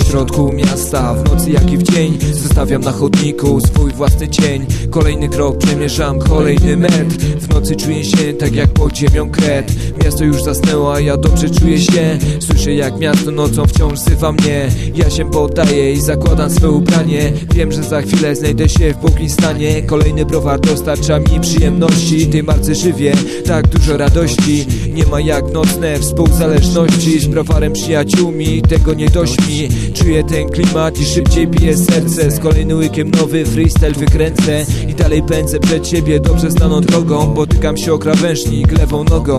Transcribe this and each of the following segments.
środku miasta W nocy jak i w dzień. Zostawiam na chodniku swój własny cień. Kolejny krok przemierzam, kolejny metr. W nocy czuję się tak jak pod ziemią kret. Miasto już zasnęło, a ja dobrze czuję się. Słyszę jak miasto nocą wciąż zywa mnie. Ja się poddaję i zakładam swe ubranie. Wiem, że za chwilę znajdę się w błogim stanie Kolejny browar dostarcza mi przyjemności. Tym bardzo żywie, tak dużo radości Nie ma jak nocne współzależności Z browarem przyjaciółmi, tego nie dość mi. Czuję ten klimat i szybciej bije serce. Z kolejnym łykiem nowy freestyle wykręcę I dalej pędzę przed siebie dobrze znaną drogą. Potykam się o krawężnik lewą nogą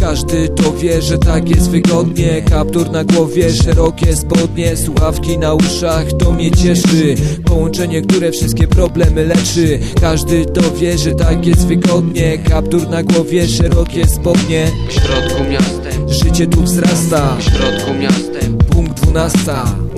każdy to wie, że tak jest wygodnie. Kaptur na głowie, szerokie spodnie Słuchawki na uszach, to mnie cieszy. Połączenie, które wszystkie problemy leczy. Każdy to wie, że tak jest wygodnie. Kaptur na głowie, szerokie spodnie. W środku miastem, Życie tu wzrasta. W środku miastem. Punkt dwunasta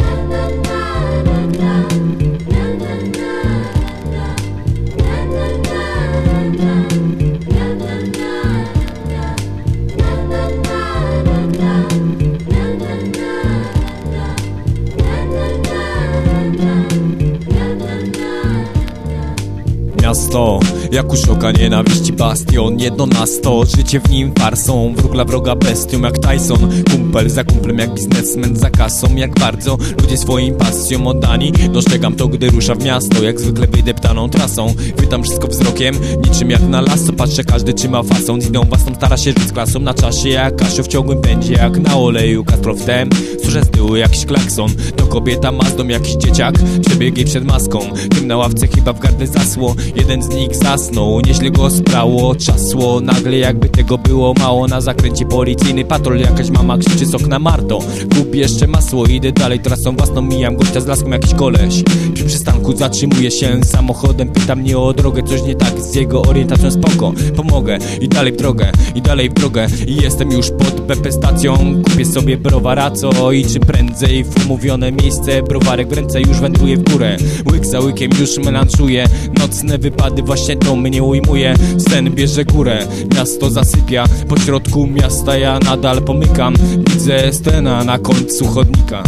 Miasto, jak uszoka nienawiści bastion Jedno na sto, życie w nim farsą Wróg dla wroga bestią jak Tyson. Kumpel za kumplem jak biznesmen za kasą. Jak bardzo ludzie swoim pasjom oddani. Dostrzegam to, gdy rusza w miasto Jak zwykle wydeptaną trasą. Chwytam wszystko wzrokiem, niczym jak na lasso Patrzę, każdy trzyma fasą. Z idą własną stara się żyć z klasą. Na czasie jak Kasio w ciągłym pędzie Jak na oleju Castro wtem. Słyszę z tyłu jakiś klakson. To kobieta mazdą jakiś dzieciak. Przebieg jej przed maską. Tym na ławce chyba w gardę zasło. Jeden z nich zasnął, nieźle go sprało Czasło, nagle jakby tego było mało Na zakręcie policyjny patrol Jakaś mama krzyczy z okna Marto Kup jeszcze masło, idę dalej trasą własną Mijam gościa z laską jakiś koleś przystanku. Zatrzymuję się samochodem Pyta mnie o drogę, coś nie tak z jego orientacją spoko Pomogę. I dalej w drogę, i dalej w drogę. I jestem już pod BP stacją. Kupię sobie browara, co i czy prędzej W umówione miejsce, browarek w ręce już wędruje w górę. Łyk za łykiem już melanczuję Nocne wypady właśnie to mnie ujmuje. Sen bierze górę, miasto zasypia. Po środku miasta ja nadal pomykam. Widzę scena na końcu chodnika